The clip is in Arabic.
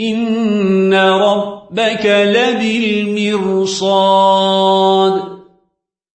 إن ربك لبالمرصاد